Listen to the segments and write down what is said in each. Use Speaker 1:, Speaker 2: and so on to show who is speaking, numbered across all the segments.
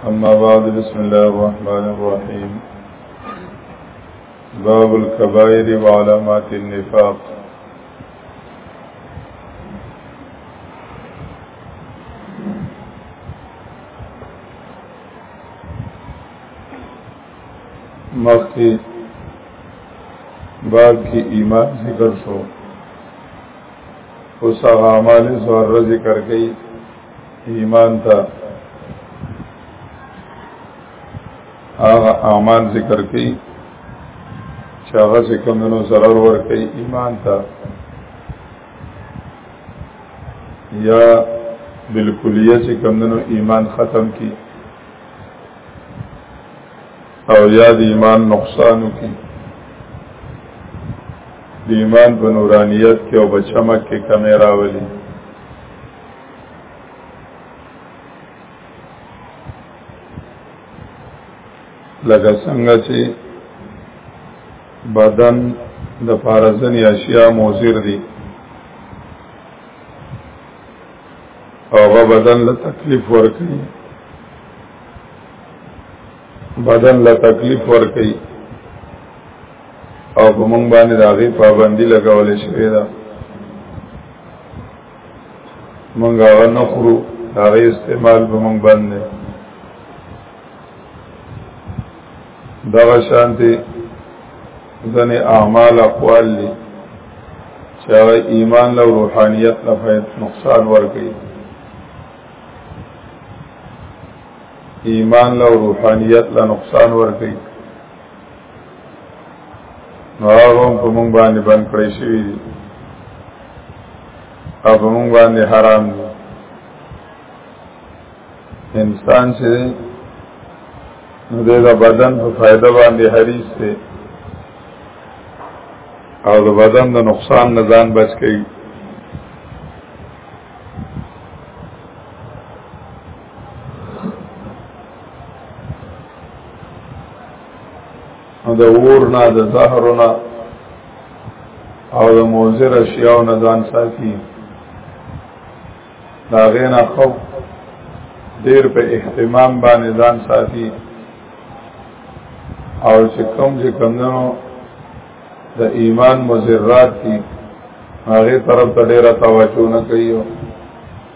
Speaker 1: أما بعد بسم الله الرحمن الرحيم باب الكبائر وعلامات النفاق مخی باب کی ایمان ذکر شو اس اغامال سوار ذکر کئی ایمان ته هغه اعمال ذکر کړي چې هغه څه کومونو zarar ور کوي ایمان ته یا بالکلیه چې کومونو ایمان ختم کی او یا د ایمان نقصان کی د ایمان په نورانیت کې او بچمک کې کمی راولي لکه څنګه چې بدن د فارزن یا اشیاء موزیر دي او هغه بدن له تکلیف ورکړي بدن له تکلیف ورکړي او په مونږ باندې د هغې پابندي لګولې شوې ده مونږ هغه نه خورو هغه استعمال به مونږ بند نه دغه شانتي ځنې اعمال اقوال دي چې هغه ایمان له روحانیت نه فائد نقصان ورکړي ایمان له روحانیت له نقصان ورکړي نو هغه هم په مونږ باندې بند کړی شوی دی او په مونږ باندې حرام دی انسان چې نو د بدن په فائدہ باندې حریص دی او د بدن د نقصان نه ځان بچ کړي د اور نه د زهر نه او د موزر اشیاء نه ځان ساتي دا غینا خو ډیر په اهتمام باندې ځان ساتي او چې کم چې کم نو د ایمان مزرات دي هغه طرف ته ډیره توجه نه کوي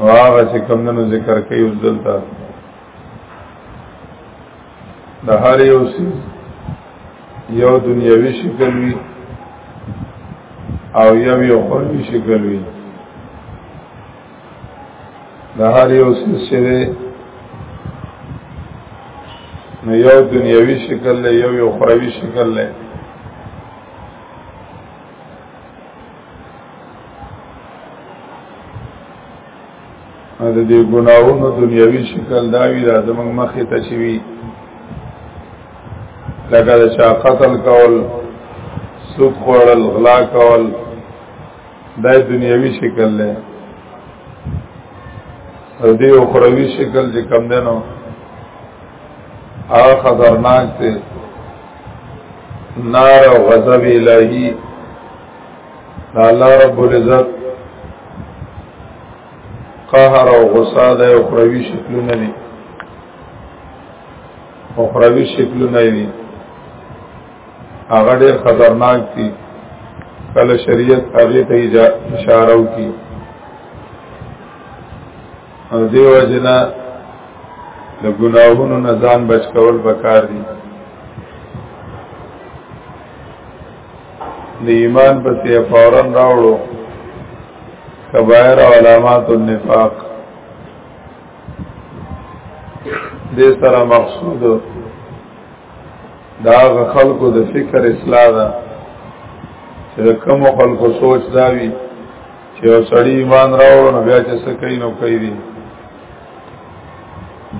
Speaker 1: هغه چې کوم نن ذکر کوي اوس دلته د هر یو سیز یو دنیوي شکل وي او یو یو قلبي شکل وي د هر یو سیز چې نو یو دنیوي شکل له یو یو قلبي شکل له د دې ګناوونو دنیوي شکل دا وی دا زمنګ مخې ته شي وی لکه د چا قتل کول سود خوړل غلا کول دا دنیوي شکل دی او دې اخروی شکل چې کم دی نو هغه خطرناک دی نار او غضب الهی الله رب العزت قهر او غصه ده او خروي شکلونه دي او خروي شکلونه دي هغه ډېر خطرناک دي کله شریعت هغه ته اشاره وکي او دیو جنا د ګناهونو نه ځان بچ کول پکار دي د ایمان پسې فورا راوړو کبائر او علامات النفاق دې سره مقصود دا خلکو د فکر اصلاح ده چې کوم خلکو سوچ دا وي چې یو سړی ایمان راوړو نو بیا چې څه کوي نو کوي دي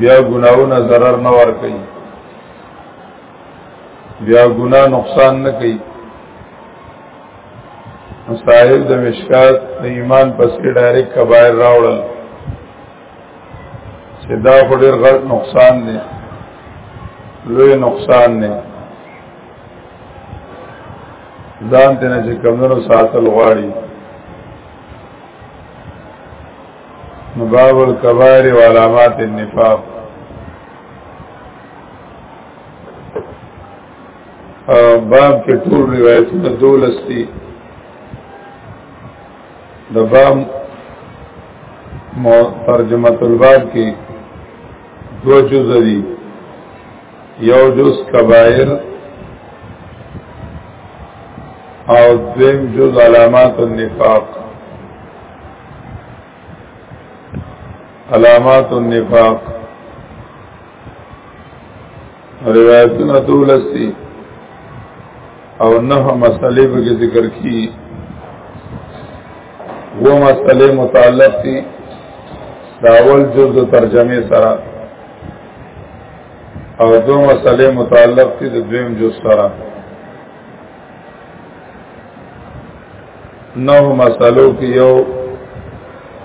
Speaker 1: بیا ګناونه zarar نه ور کوي بیا ګناه نقصان نه کوي صاحب د مشکات د ایمان پس کې ډایرک کبایر راوړل چې دا خو ډیر غټ نقصان دی لوی نقصان دی ځان ته نه چې کمونو ساتل غواړي مباب الكبائر وعلامات النفاق باب کې ټول روایتونه دولس دي د باب ترجمه الباب کې دو جز دي یو جز کبائر او دویم جز علامات النفاق علامات النفاق روایتونه دولسی او نه مسئلې به ذکر کی و مسئلې متعلق دي داول جز د ترجمه سره او دو مسئلې متعلق دي د دویم جز سره نو مسئلو کې یو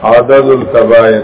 Speaker 1: عدد الکبائر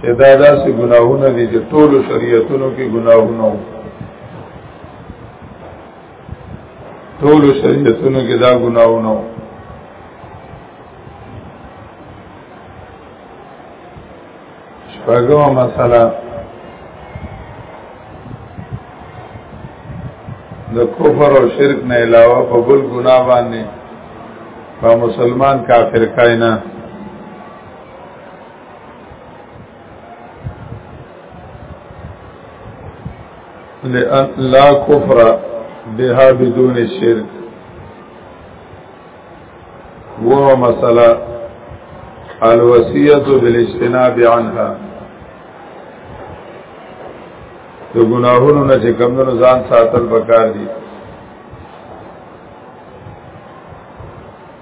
Speaker 1: چې دا داسې ګناهونه دي چې ټول شریعتونو کې ګناهونه وو ټول شریعتونو کې دا ګناهونه وو شپږمه مسله د کفر او شرک نه علاوه په بل ګناه باندې په مسلمان کافر کاینا لأن لا کفر بها بدون شرک وهو مسألة الوصية بالاجتناب عنها د ګناهونو نه چې کمونو ځان ساتل پکار دي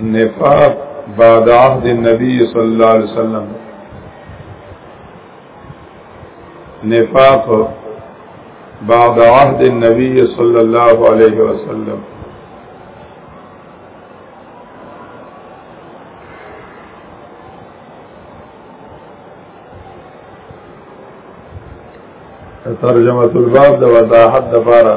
Speaker 1: نفاق بعد عهد النبي صلى الله عليه وسلم نفاق بعد عهد النبي صلى الله عليه وسلم ترجمه الباب د وضاحت د بارا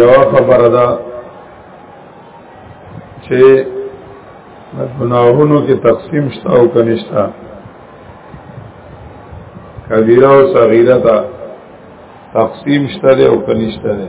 Speaker 1: یو خبره ده چې ګناهونو کې تقسیم شته او کنيشتا کبیره او صغیره ته تقسیم شته او کنيشتا ده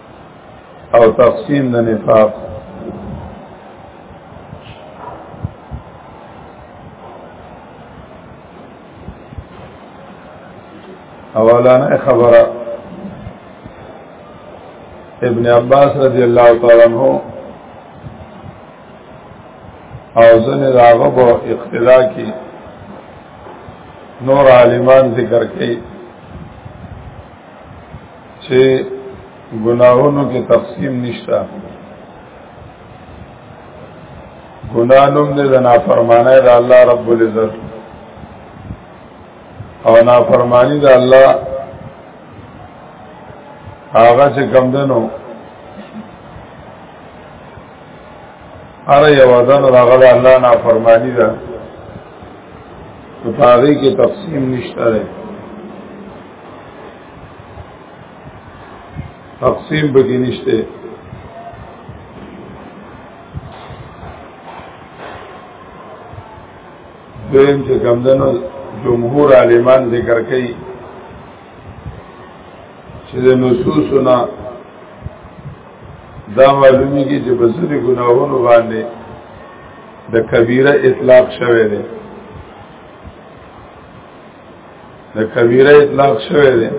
Speaker 1: او تقسیم د نفاق اولانه خبره ابن عباس رضی الله تعالی عنہ او زنه داغه په اقتدا کې نور عالمان ذکر کړي چې ګناهونو کې تقسیم نشته ګناه نوم دې د نافرمانه د الله رب العزت او نافرمانی د الله هغه چې کم دنو اره یو دنو هغه د الله نافرمانی ده په هغه کې تقسیم نشته تقسیم بګی نشته دویم چې کمدنو جمهور عالمان ذکر کوي چې د نصوصونه دا معلومی کی چې بسری گناہونو باندې د کبیره اطلاق شوه دی د کبیره اطلاق شوی دی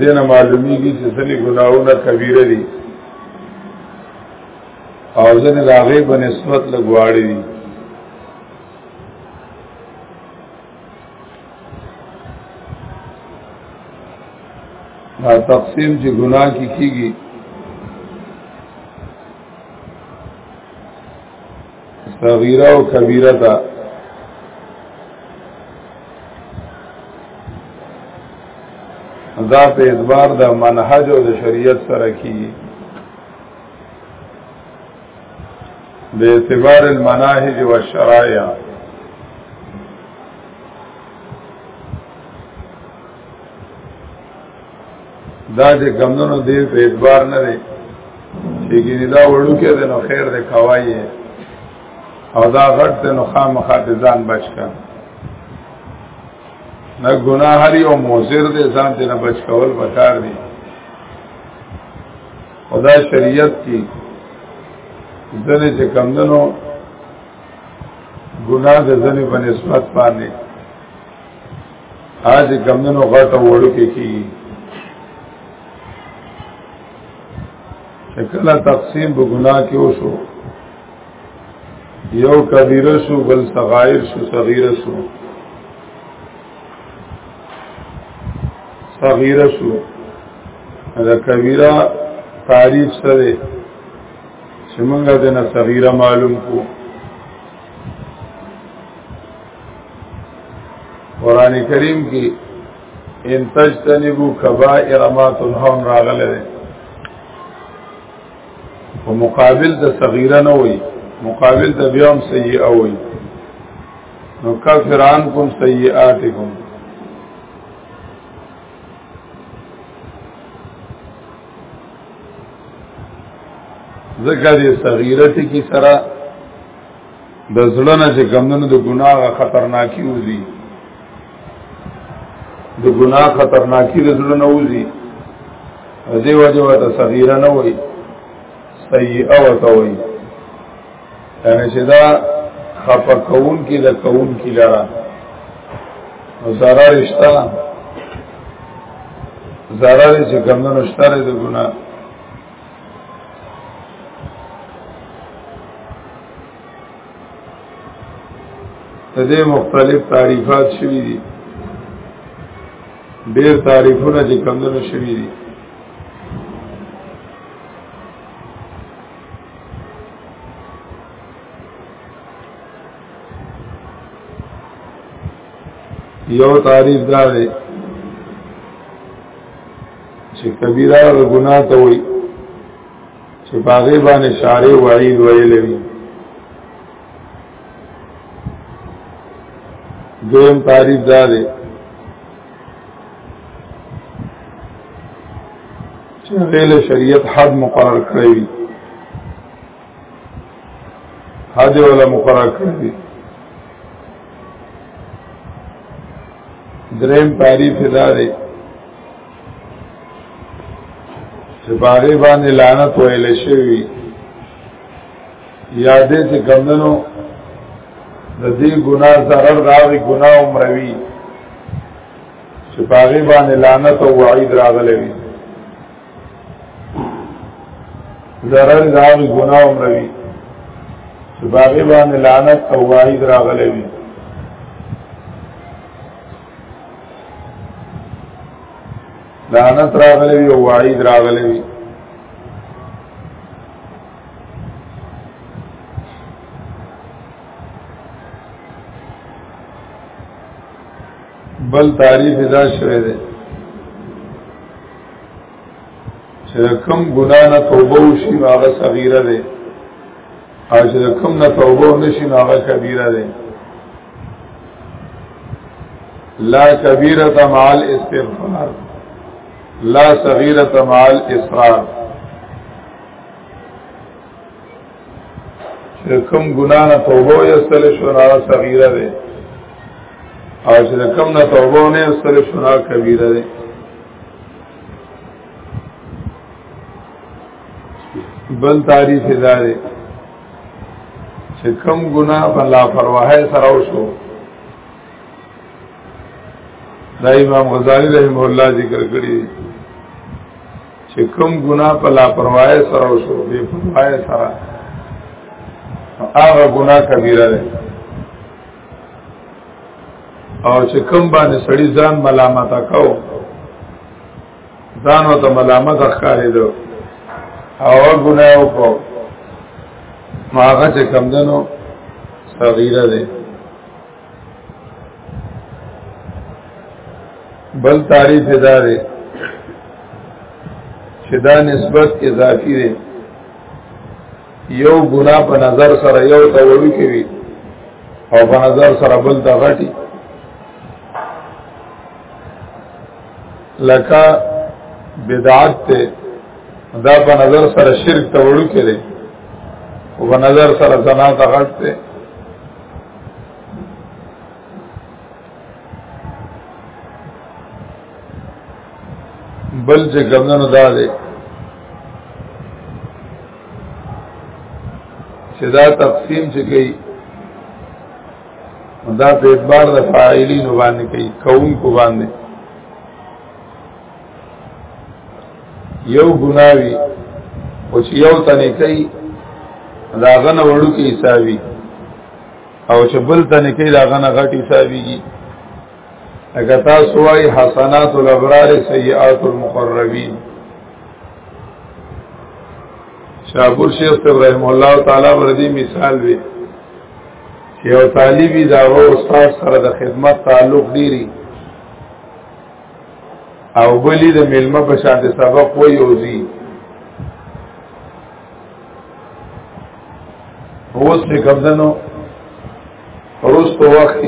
Speaker 1: دینه معلومیږي چې ځینې ګناهونه کبیره دي او ځینې د هغې په نسبت لږ واړه دي دا تقسیم چې ګناه کی کیږي صغیره او کبیره ته دا په اعتبار د منهج او د شریعت سره کیږي به اعتبار المناهج والشرائع دا چې کمونو دې په اعتبار نه دی چې ګینه دا وړو کې ده نو خیر دې کوي او دا غټ ته نو خامخا ته ځان بچ کا نه ګناه هري او موزر دې ځان ته نه بچ کول پکار دي خدا شریعت کې ځنه چې کمونو ګناه د ځنه په نسبت باندې آج کمدنو غټ او وړو کې کی کله تقسیم به ګناه کې وشو یو کبیره شو بل صغائر شو صغیره شو صغیره شو دا کبیره تعریف سره چې موږ دنه صغیره معلوم کو قران کریم کې ان تجتنبوا کبائر ما تنهون راغله ده او مقابل د صغیره نه وای مقابل د بیام سیئه وای نو کفران کوم سیئاتکم ذکر صغیرت کی سره د زړه نه چې کمونو د ګناه خطرناکي وزي د ګناه خطرناکي د زړه نه وزي دې وجه وته صغیره نه وای سیئه وته وای یعنی چې دا خفه کون کې د کون کې لاره او زارا رشتہ زارا چې کمونو شتره د ګناه د دې مختلف تعریفات شوي دي ډېر تعریفونه چې کمونه شوي دي یو تعریف دا دی چې کبیره او ګناه ته وي چې باغې باندې شارې وعید ویلې وي دویم تعریف دا دی چې غیل شریعت حد مقرر کړی وي حد ولا مقرر کړی وي دریم تعریف دا دی چې باغې باندې لعنت ویل شوی یا دې چې کمندنو د دې ګناه ضرر راوي ګناه عمروي چې باغې باندې لعنت او وعید راغلی وي ضرر راوي ګناه عمروي چې باغې باندې لعنت او وعید راغلی وي لعنت راغلی وي او وعید راغلی وي بل تعریف دا شوی دی چې کوم ګنا نه توبه وشي هغه صغیره ده او چې کوم نه توبه نشي نو هغه کبیره ده لا کبیره مع الاستغفار لا صغیره مع الاصرار چې کوم ګنا نه توبه یې استل شو نه صغیره ده او چې کوم نه توبه نه استل شو نه کبیره ده بل تعریف ادارې چې کم ګناه په لا پرواهه سره وشو دا امام غزالی رحم الله ذکر کړی چې کم ګناه په لا پرواهه سره وشو بے پرواهه سره هغه ګناه کبیره ده او چې کم باندې سړی ځان ملامت کاو ځان ته ملامت ښکارې دو او ګناه وکړو ماغه چې کم دنو صغیره ده بل تعریف ادارې چې دا نسبت اضافي ده یو ګناه په نظر سره یو ته وړي کوي او په نظر سره بل ته غټي لکه بدعت ته دا په نظر سره شرک ته وړو کې دی او په نظر سره زنا ته غټ دی بل چې ګمنو دا دی چې دا تقسیم چې کوي دا په اعتبار د فاعلین باندې کوي کوم کو باندې یو ګناوی او چې یو تنه کوي دا غنه وړو کې حسابي او چې بل تنه کوي دا غنه غټ حسابيږي اګه تاسو وايي حسنات الابرار سیئات المقربین شابور شیخ ابراهیم الله تعالی وردی مثال وی چې یو طالبي دا و استاد سره د خدمت تعلق ډیری او بلی د ملمه په شان د سبق و یوزي اوس په کمدنو روستو وخت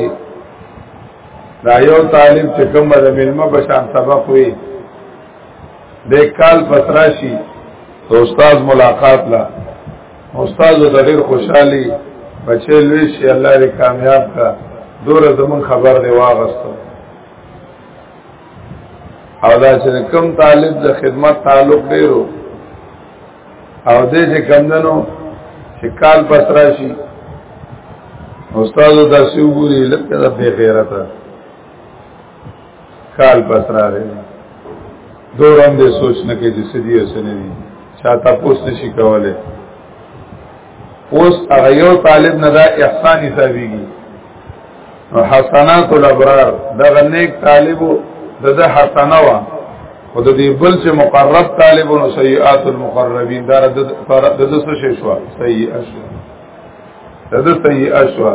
Speaker 1: دا یو طالب چې کوم د ملمه په شان سبق وي د کال پتراشي استاد ملاقات لا استاد د ډېر خوشحالي بچې لوي شي الله دې کامیاب کا دوره زمون خبر دی واغستو او دا چې کم طالب د خدمت تعلق ډیرو او دې چې کم دنو چې کال پس راشي استاد دا سی وګوري لکه د بے غیرته کال پس را رہے دور هم دې سوچ نه کې چې سدي او سنې دي چاته پوس نشي کوله اوس هغه یو طالب نه دا احسان حسابيږي نو حسنات الابرار دا نیک طالب د د حسنه وا او د دې بل چې مقرب طالب نو سیئات المقربین دا د د څه شوا سیئه شوا د سیئه شوا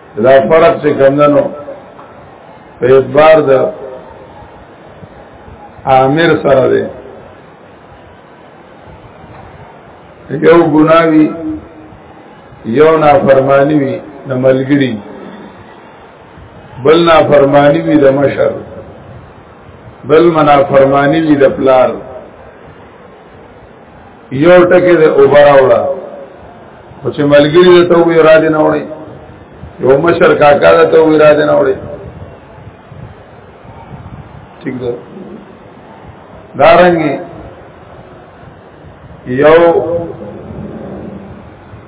Speaker 1: دا فرق چې کمندنو په اعتبار د عامر سره دی یو ګناوی یو نافرمانی وی د ملګری بل نافرمانی وی د مشر بل منافرمانی وی د پلار یو ټکه د اوبر اوړه او چې ملګری ته وی را دي نه وړي یو مشر کاکا ته وی را دي نه وړي ٹھیک ده دارنګي یو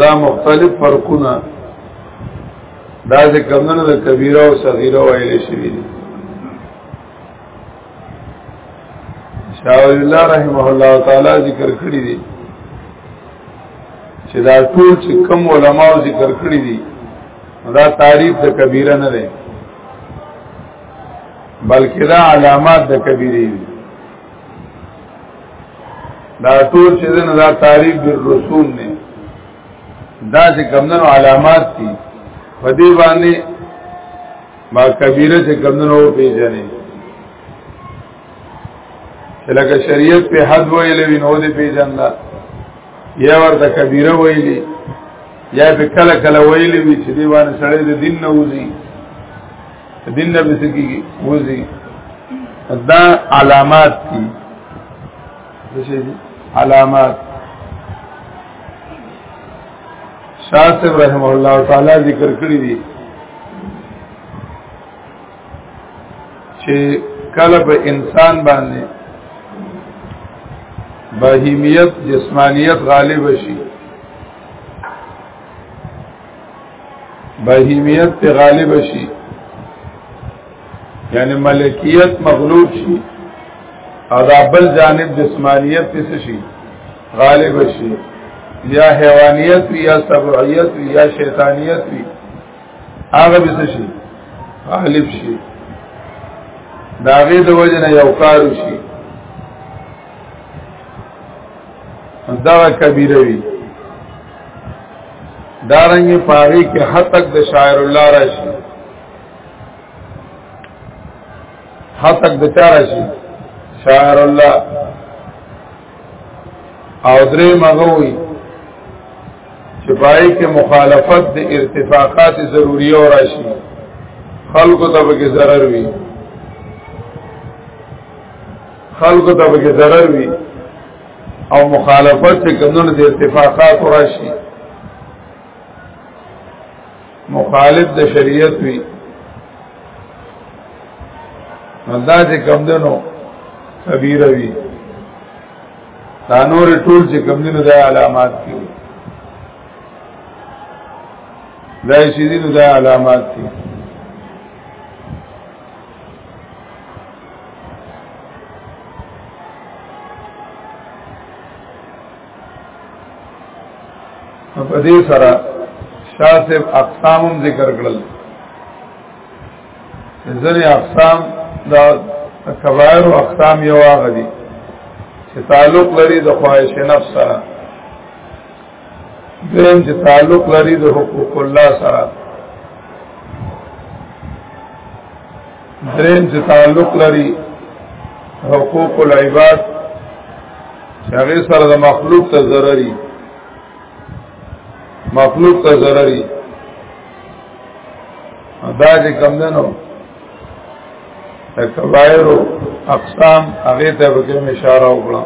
Speaker 1: دا مختلف فرقونه دا چې کمونه د کبیره او صغیره وایل شي دي شاول الله رحمه الله تعالی ذکر کړی دي چې دا ټول چې کم علما ذکر کړی دي دا تعریف د کبیره نه ده بلکې دا علامات د کبیره دي دا ټول چې دنه دا تعریف بالرسوم نه دا چې کمندونو علامات دي په دې باندې ما کبیره چې کمندونو پیژنې چې لکه شریعت په حد ویلې وینو دې پیژندا یا ورته کبیره ویلې یا په کله کله ویلې وی چې دی باندې سړی د دین نه وځي دین نه به سکیږي وځي دا علامات دي څه شي علامات شاه صاحب رحم الله تعالی ذکر کړی دي چې کله په انسان باندې بهیمیت جسمانیت غالب شي بهیمیت په غالب شي یعنی ملکیت مغلوب شي او دا بل جانب جسمانیت پس شي غالب شي یا حیوانیت وی یا سبعیت وی یا شیطانیت وی هغه پس شي غالب شي داغه د وجه نه یو کار شي دا کبیره وی دارنګ پاغي کې حتک د شاعر الله راشي حتک د چا راشي شاعر الله او درې مغوي چې پای کې مخالفت د ارتفاقات ضروری او راشي خلکو ته به ضرر وي خلکو ته به ضرر وي او مخالفت چې کمونه د اتفاقات راشي مخالف د شریعت وي دا چې کم دنو کبیره وي دا نور ټول چې کم دنو دا علامات دي دا شي دي دا علامات دي په دې سره شاسب اقسام ذکر کړل ځنې اقسام دا کبائر او اقسام یو هغه دي چې تعلق لري د خواهش نفس سره دیم چې تعلق لري د حقوق الله سره درین چې تعلق لري حقوق العباد چې هغه سره د مخلوق ته ضرري مخلوق ته ضرري دا چې کم نه نو کبائر او اقسام هغه ته به کوم اشاره وکړه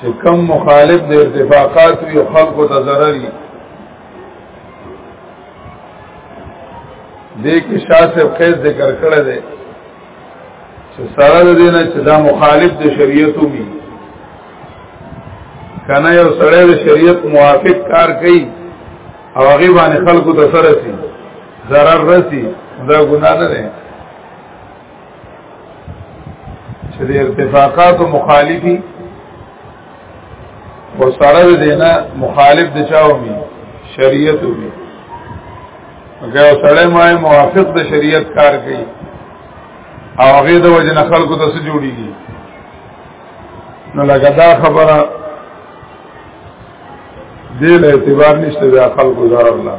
Speaker 1: چې کم مخالف د ارتفاقات وي او خلکو ته ضرر وي دې کې شاسب قید ذکر کړی دی چې سره د دینه چې دا مخالف د شریعت وي کنه یو سره د شریعت موافق کار کوي او هغه باندې خلکو ته سره سي ضرر رسی دا ګناه نه ده چې د ارتفاقات او مخالفي او سره د دینه مخالف د چاومي شریعت وي هغه سره ما موافق د شریعت کار کوي او هغه د وجه نه خلکو ته جوړیږي نو لګا دا خبره دې له اعتبار نشته د خلکو ضرر الله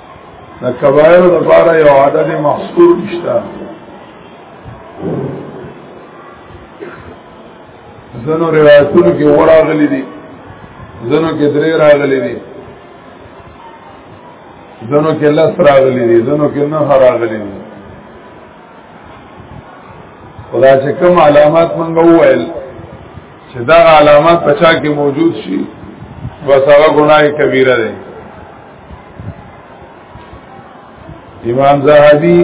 Speaker 1: د کبایرو د باره یو عدد محصور نشته زنو روایتونو کې وړا غلي دي زنو کې درې راغلي دي زنو کې لس راغلي دي زنو کې نه راغلي دي خدا چې کوم علامات مونږ وویل چې دا علامات پچا کې موجود شي بس هغه ګناه کبیره ده امام زهبي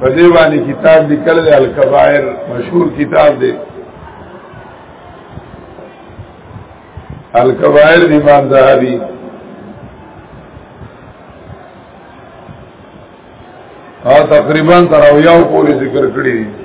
Speaker 1: په دې باندې کتاب لیکل دی الکبائر مشهور کتاب دی الکبائر امام زهبي او تقریبا تر او یو پوری ذکر کړی دی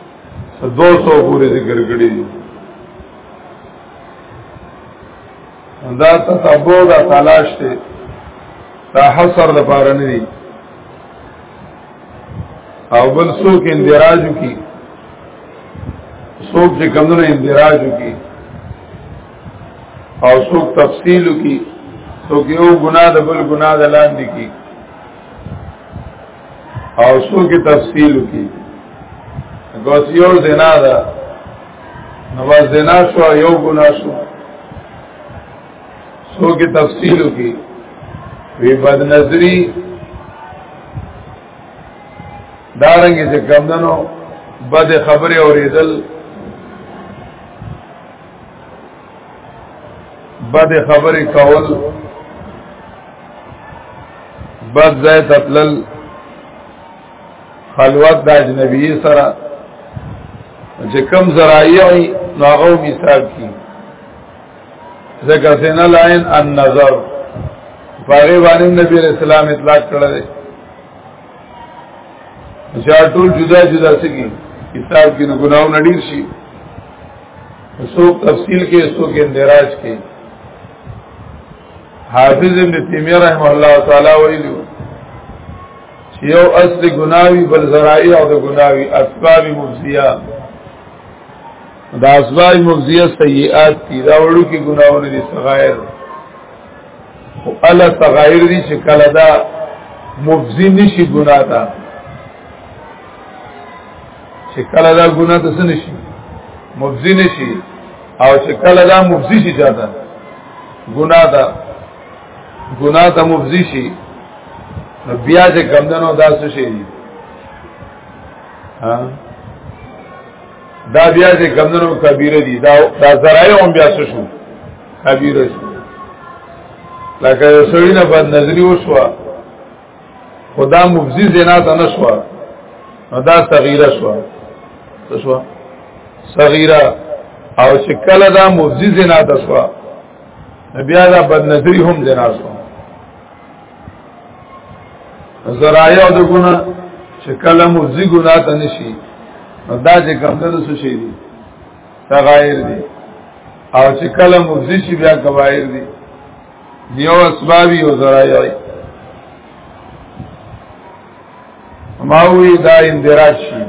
Speaker 1: دو سو پوری ذکر کړی دی دا تتبو دا تلاش ته دا حصر د پاره نه دی او بل څوک اندراج کی څوک چې کمونه اندراج کی او څوک تفصیل کی څوک یو ګناه د بل ګناه د لاندې کی او څو کې تفصیل کی ګوس یو زنا ده نو بس زنا شو یو ګنا شو څو کې تفصیل کی وی بد نظری دارنګ چې کمندنو بد خبره اوریدل بد خبرې کول بد ځای تتلل خلوت د اجنبي سره چې کم ذرایع نو هغه مثال کی ځکه سینا لاین ان نظر پاره باندې نبی رسول الله اطلاق کړل دی چې ټول جدا جدا سګي حساب کې نه ګناو نډیر شي څوک تفصیل کې څوک اندراج کې حافظ ابن تیمیه رحم الله تعالی ویلو چې یو اصل ګناوی بل ذرایع او د ګناوی اسباب مفسیه دا اسباب مفسیه سیئات دي دا وړو کې ګناونه دي صغائر او الا صغائر دي چې کله دا مفزی نشي ګناه ده چې کله دا ګناه ته سن شي مفزي نشي او چې کله دا مفزي شي چاته ګناه دا ګناه ته مفزي شي نو بیا چې کمدنو دا څه شي ها دا بیا چې کمدنو کبیره دي دا دا زرای هم بیا څه شو کبیره شو لکه سړی نه بد نظری وشوه خدا مفزی زنا ته نشوا نو دا صغیره شوا شوا صغیره او چې کله دا مفزی زنا ته شوا بیا دا بد نظری هم زنا شوا زرایا د ګنا چې کله مفزی ګنا ته نشي نو دا چې کوم څه څه شي دي صغائر دي او چې کله مفزی شي بیا کبائر دي یو اسباب یو ذرایع ما وی دا اندراج شي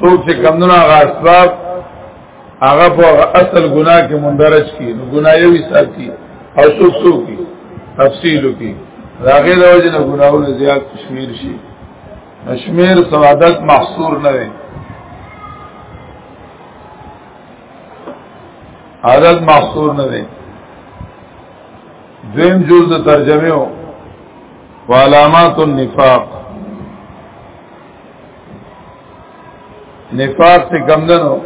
Speaker 1: څوک چې کمونه غا اسباب هغه په اصل ګناه کې مندرج کی نو ګناه یې ساتي او څوک څوک کی تفصیل کی راغې د وجه نه ګناهونه زیات شمیر شي شمیر سوادت محصور نه وي عدد محصور نه دی دویم جز د ترجمه او علامات النفاق نفاق څه کم دنو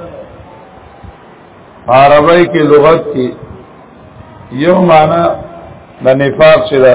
Speaker 1: عربی کې لغت کې یو معنا د نفاق چې ده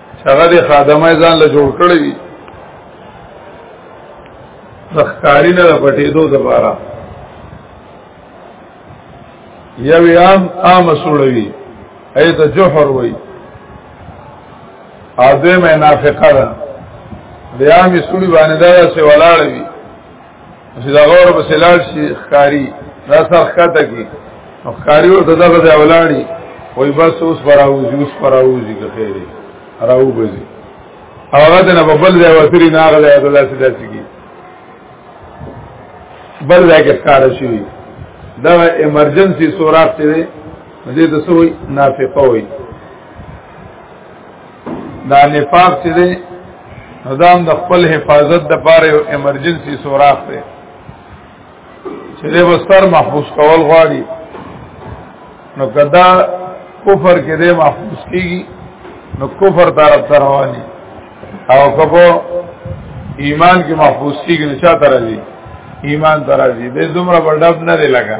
Speaker 1: هغه د خادمه ځان له جوړ کړی وي تخکاری نه پټېدو دوباره یو عام عام سړوي ایت جوهر وي اځه مې نافقه ده بیا می سړي باندې دا سه ولاړ وي چې دا غور په سلال شي ښکاری دا سر خطه کی نو ښکاری ورته دغه ځای ولاړی وای بس اوس براوځي اوس براوځي که خیر دی راو بزي او هغه د نه بل ځای وتري نه هغه ځای ته داسې داسې کی بل ځای کې ښکار شي دا ایمرجنسي سوراخ چې دی دې ته سوې نافقه وي دا نفاق چې دی نظام د خپل حفاظت د پاره یو ایمرجنسي سوراخ دی چې د بستر محفوظ کول غواړي نو کدا کفر کې دې محفوظ کیږي نو کفر طرف ته رواني او کبو ایمان کې محفوظ کیږي نو چا تر دي ایمان تر دي دې دومره بڑډب نه دی لگا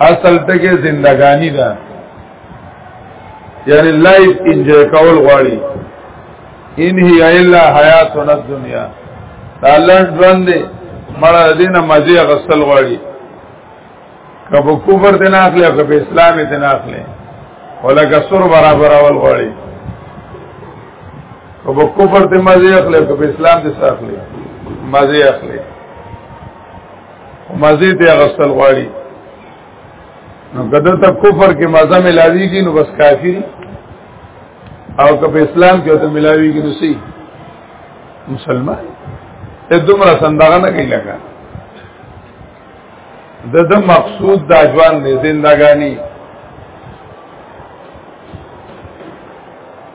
Speaker 1: اصل ټکه زندگانی ده یعنی لایف انجوای کول غواړي ان هی الا حیاتنا الدنیا دا لند ژوند دی مړه دینه مزه غسل غواړي کبه کوبر دین اخلي او کبه اسلام دین اخلي ولکه سر برابر اول غواړي کبه کوبر دین مزه اخلي او کبه اسلام دین اخلي مزه اخلي مزه ته غسل غواړي نو کده ته کفر کې مزه ملاويږي نو بس کافر او که په اسلام کې ته ملاويږي نو سي مسلمان ته دومره سندغه نه کوي لګا د د مقصود د ژوند زندګانی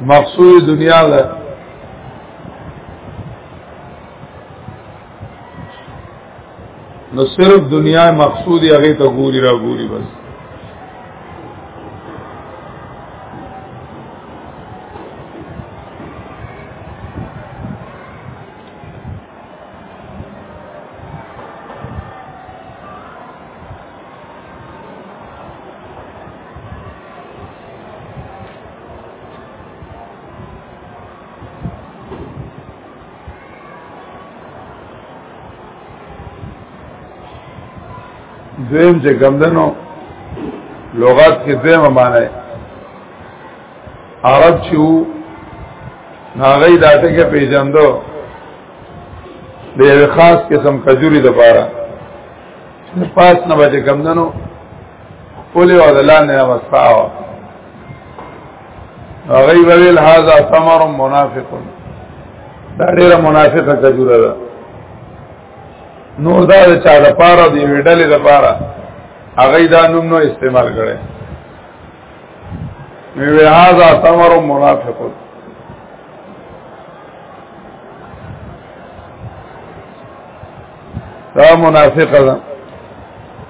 Speaker 1: مقصود دنیا ده نو صرف دنیا مقصود هغه ته ګوري را ګوري بس دویم چې کمدنو لغات کې دویم معنی عرب چې وو هغه داته کې پیژندو د یو خاص قسم کجوري د پاره پاس نه بچ کمدنو اولی و دلان نه مستاوا غیب ویل هاذا ثمر منافق دا ډیره منافقه کجوره ده نور دا چا د پاره دی ویډلې د پاره هغه دا نوم نو استعمال کړي وی هاذا ثمر منافق دا منافقه ده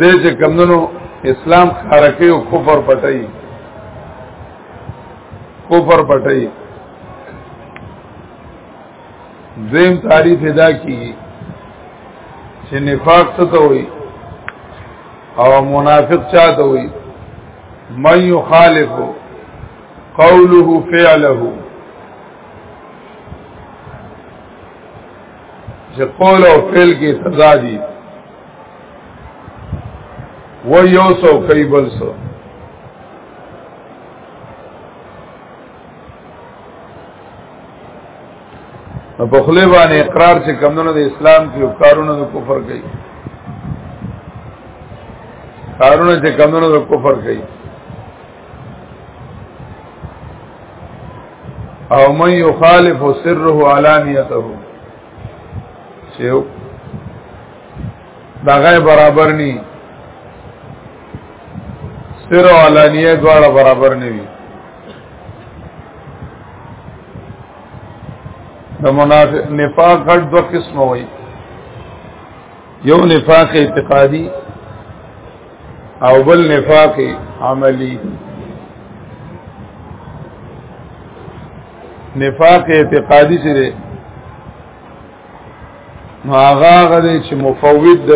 Speaker 1: دې چې کمندونو اسلام خارکه او کفر پټي کفر پټي زم تعریف ادا کی چې نفاق څه ته وي او منافق چاته وي من يخالف قوله فعله چې قول او فعل کې سزا دي و یو سو کئی بل سو په خله باندې اقرار چې کمونه د اسلام کې کارونه د کفر کوي کارونه چې کمونه د کفر کوي او من یخالف سره علانیته چې دا غي برابر ني سر او علانیه دواړه برابر نه وي د منافق نفاق غټ دوه قسمه وي یو نفاق اعتقادي او بل نفاق عملی نفاق اعتقادی چې دی نو هغه هغه دی چې مفوض د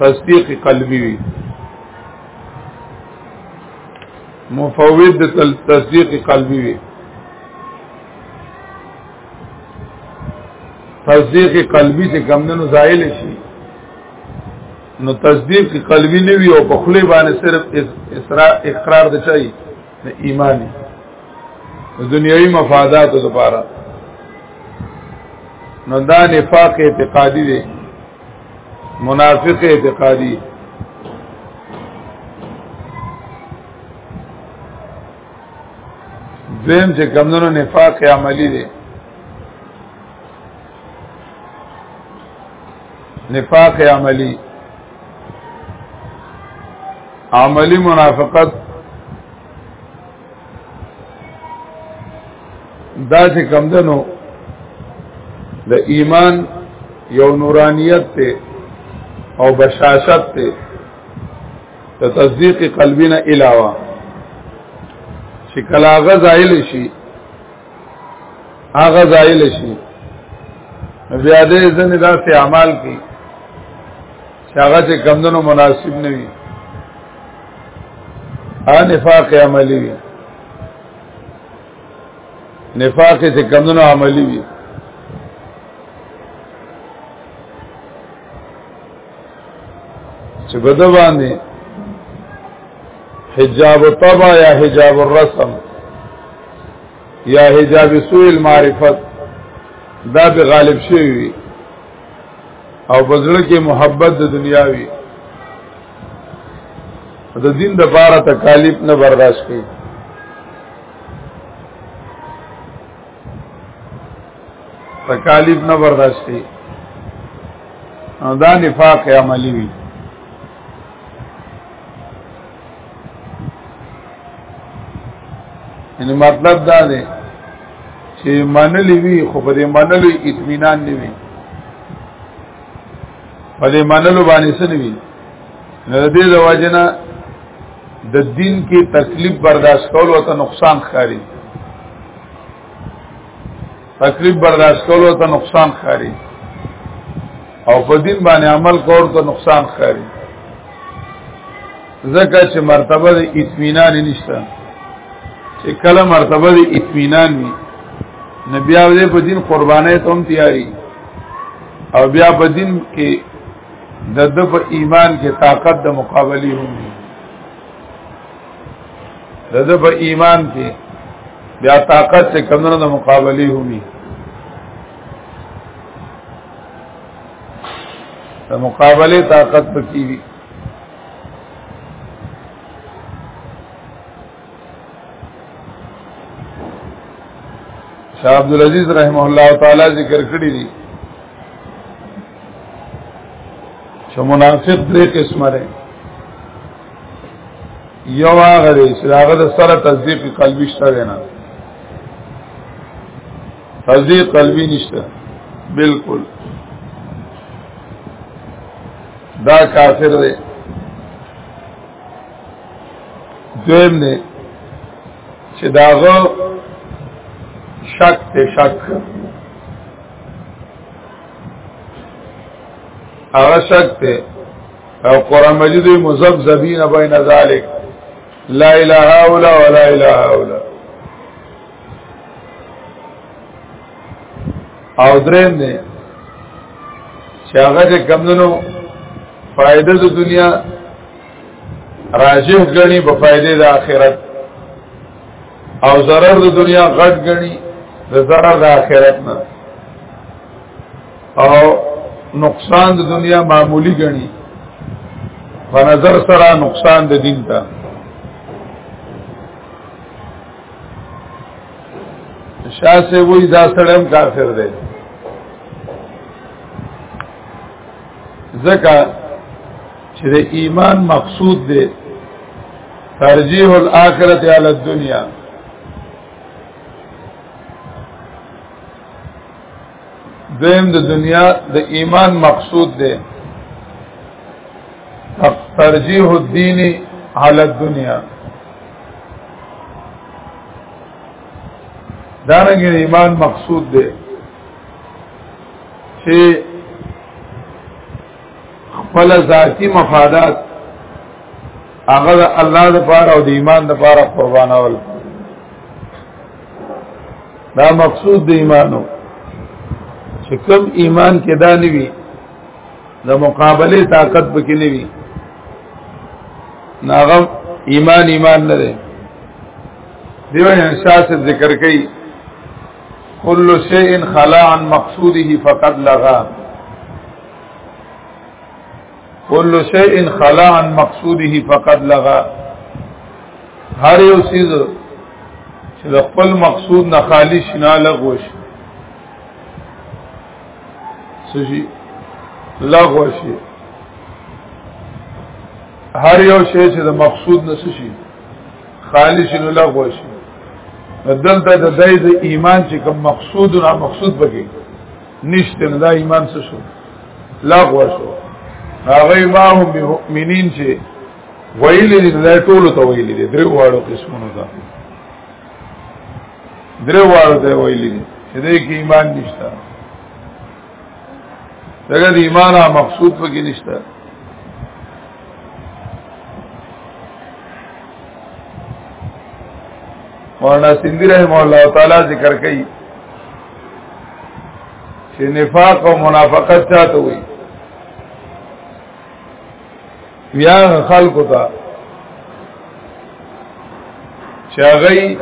Speaker 1: تصدیق قلبي وي مفوض د تصدیق قلبي وي تصدیق قلبي څخه کم نه زایل شي نو تصدیق قلبی نه وی او په خلی باندې صرف اسرا اقرار د چای د ایمانی دنیوي مفادات لپاره نو دا نفاق اعتقادي دی منافق اعتقادي دویم چې کمونو نفاق عملی دی نفاق عملی عملی منافقت دا چې کم دنو د ایمان یو نورانیت ته او بشاشت ته د تصدیق قلبی نه علاوه چې کلاغه زایل شي هغه زایل شي بیا دې ځنې داسې اعمال کوي چې هغه چې کمدنو مناسب نه وي ا نفاق عملی وي نفاق چې کمدنو عملی وي چې بده باندې حجاب الطبع یا حجاب الرسم یا حجاب سوء المعرفت دا به غالب شي وي او بزړه کې محبت د دنیا وي د دین د بار تکالیف نه برداشت کوي تکالیف نه برداشت کوي دا نفاق عملی وي یعنی مطلب دا دی چې منلې وي خو په دې منلو اطمینان نه وي په دې منلو باندې څه نه وي نه دې د واجنه د دین کې تکلیف برداشت کول او ته نقصان خاري تکلیف برداشت کولو ته نقصان خاري او په دین باندې عمل کول ته نقصان خاري ځکه چې مرتبه د اطمینان نشته چې کله مرتبه د اطمینان وي نبي او په دین قربانې ته هم تیاری او بیا په دین کې د د په ایمان کې طاقت د مقابله هم دغه په ایمان کې بیا طاقت چې کمنو د مقابله همي د مقابله طاقت پکې وي شاہ عبد العزیز رحم الله تعالی ذکر کړی دی چې منافق درې قسمه لري یو هغه دی چې هغه د سره تصدیق قلبي شته دی نه تصدیق قلبي نشته بالکل دا کافر دی دویم دی چې داغه شک ته شک هغه شک ته او قران مجید مزبذبین بین ذلک لا اله الا ولا اله الا او دریم نه چې هغه کمندونو فائدہ د دنیا راجح غني په فائدې د آخرت او zarar د دنیا غټ غني د zarar د آخرت نه او نقصان د دنیا معمولی غني په نظر سره نقصان د دین ته شاه سے وای دا سړم کافر دی زکه چې د ایمان مقصود دی ترجیح الاخرت علی الدنیا دویم د دنیا د ایمان مقصود دی ترجیح الدین علی الدنیا دارنګ ایمان مقصود دی چې خپل ذاتی مفادات هغه الله د پاره او د ایمان د پاره قربانول دا مقصود د ایمانو چې کوم ایمان کې دا نیوي د مقابله طاقت پکې نیوي ناغم ایمان ایمان نه دی دیو احساس ذکر کوي کل شیء خلا عن مقصوده فقد لغا كل شيء خلا عن مقصوده فقد لغا هر یو سیز چې د خپل مقصود نه خالی شنا لغوش سجی لغوش هر یو شی چې د مقصود نه شي خالی شنو لغوش دلته د دای د ایمان چې کوم مقصود او مقصود بګي نشته نه دا ایمان څه شو لاغو شو هغه ما هم مؤمنین چې ویلې دې دا ټول ته ویلې دې درې واړو قسمونو ته درې واړو ته ویلې دې چې دې کې ایمان نشته دغه د ایمان مقصود پکې نشته مولانا سندی رحمه الله تعالی ذکر کوي چې نفاق او منافقت چاته وي بیا خلکو ته چې هغه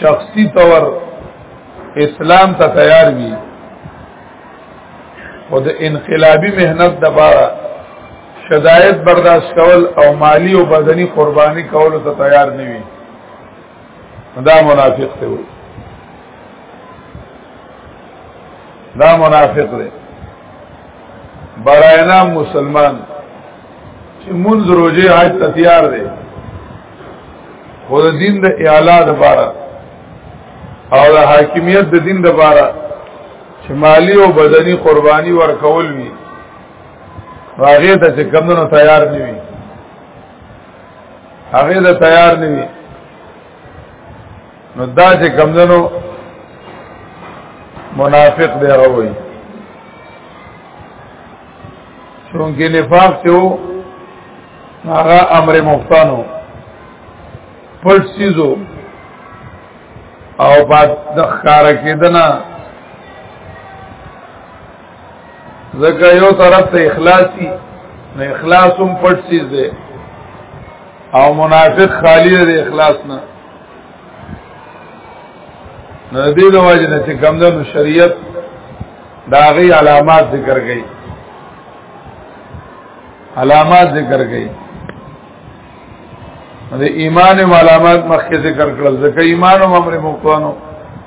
Speaker 1: شخصي تور اسلام ته تیار وي او د انقلابی مهنت د بارا شدایت برداشت کول او مالی او بدنی قربانی کول ته تیار نه وي دا منافق ته وي دا منافق دی برای نام مسلمان چې منځ روزه حج ته تیار دی خو د دین د اعلا د بارا او د حاکمیت د دین د بارا چې مالی او بدني قرباني ورکول وي هغه ته چې کمونو تیار نه وي هغه دا تیار نه وي نو دا چې کمندنو منافق دی هغه وایي چونکه نفاق ته وو هغه امر مفتانو پټ سيزو او بعد د خار کېدنه ځکه یو طرف ته اخلاصي نو اخلاص هم پټ چیز دی او منافق خالی دی اخلاص نه نو دې د واجب نه چې کوم د شریعت دا غي علامات ذکر کړي علامات ذکر کړي د ایمان علامات مخکې ذکر کړل ځکه ایمان او امر مقتنو